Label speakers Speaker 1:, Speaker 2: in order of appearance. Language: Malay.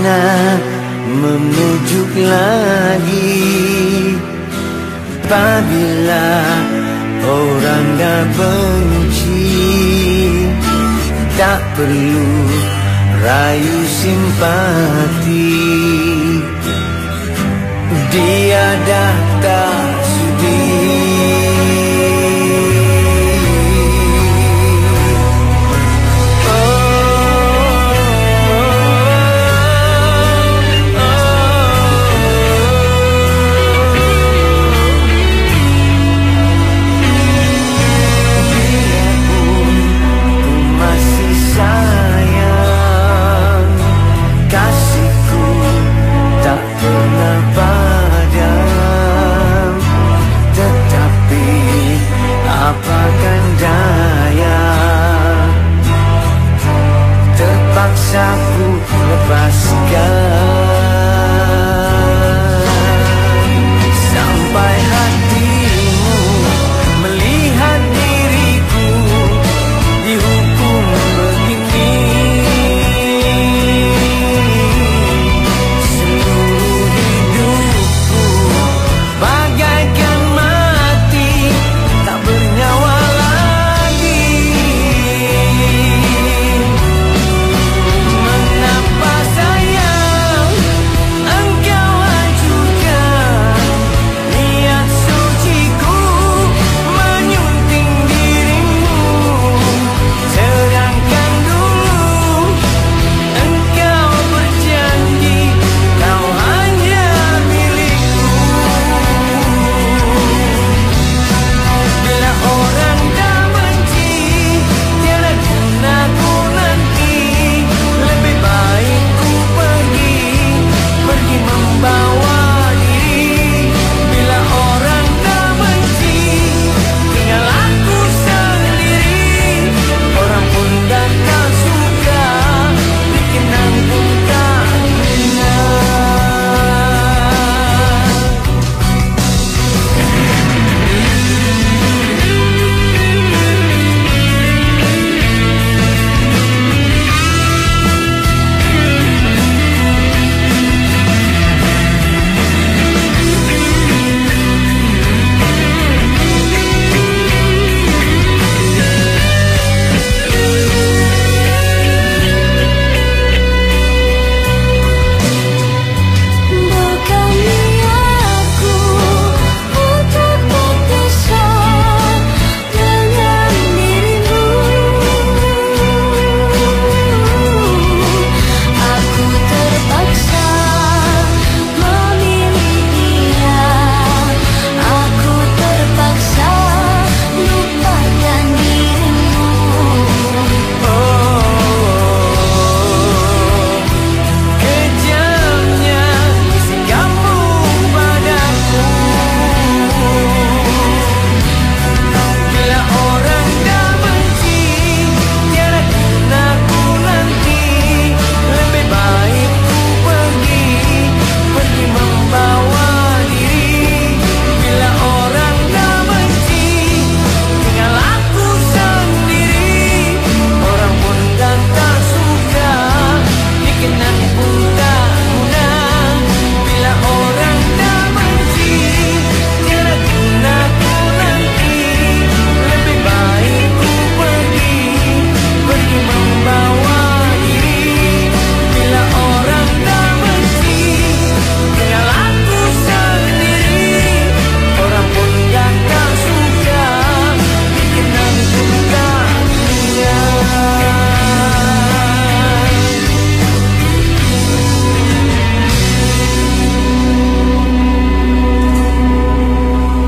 Speaker 1: Tak guna memujuk lagi Apabila orang dah benci. Tak perlu rayu simpati. Dia dah survive